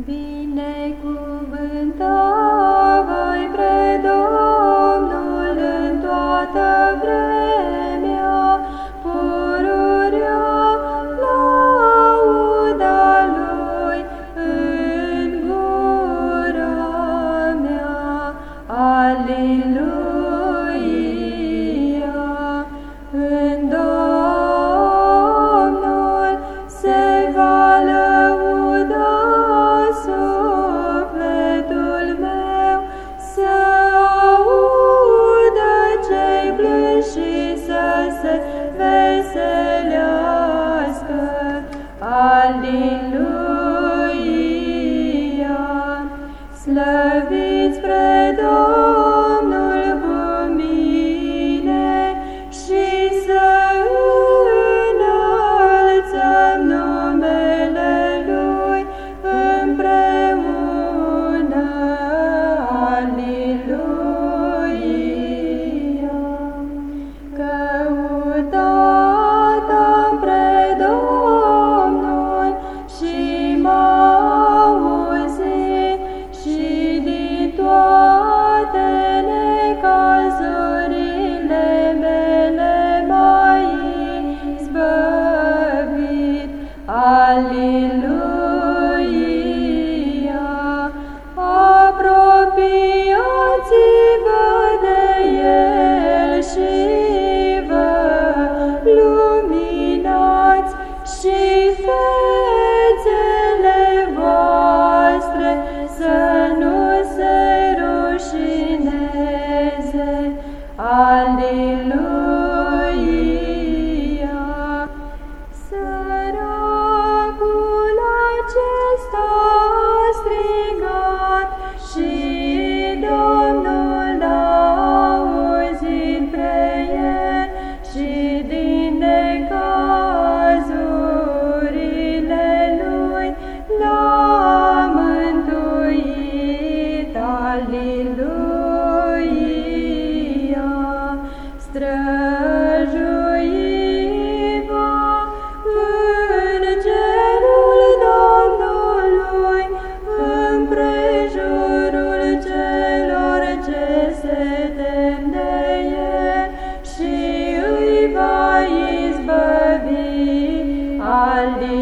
विनय को slăviți spre Domnul cu mine și să înălțăm numele Lui împreună. Aliluia! Hallelujah.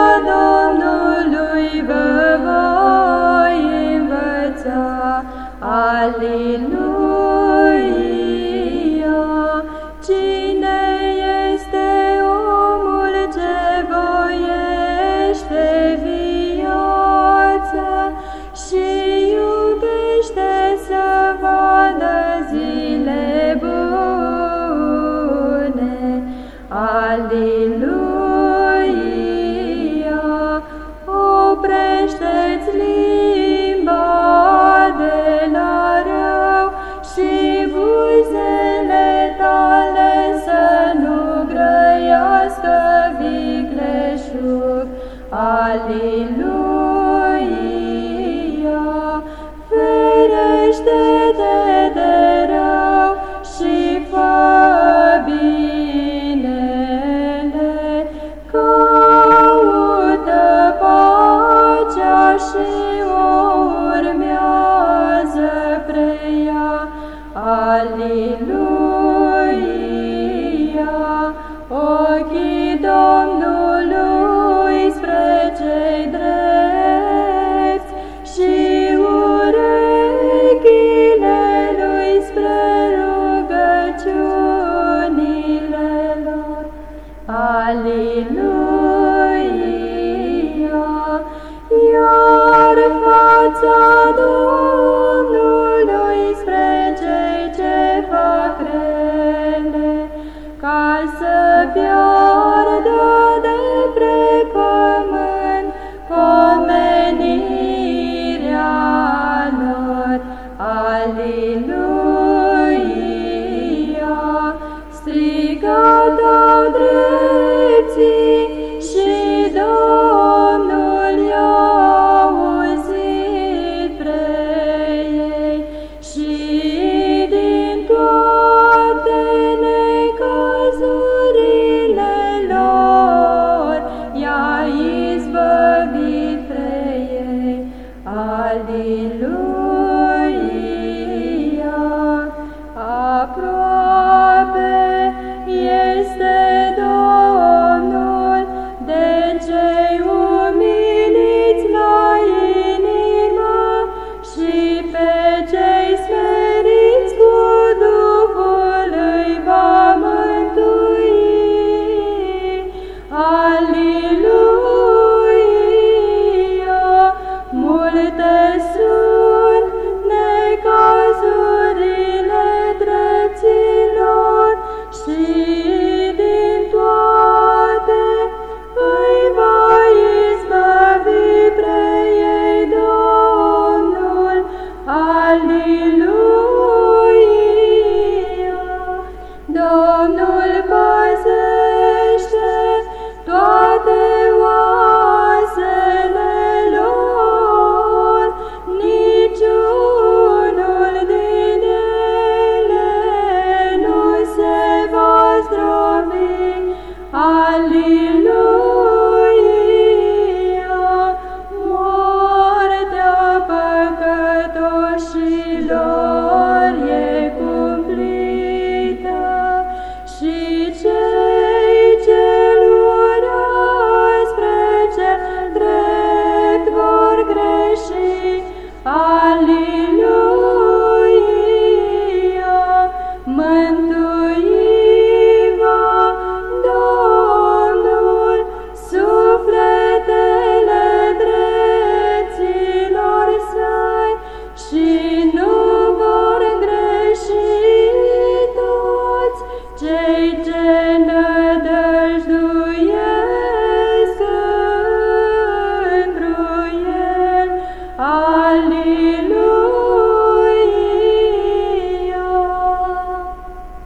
Alleluia. Aleluya. Hallelujah.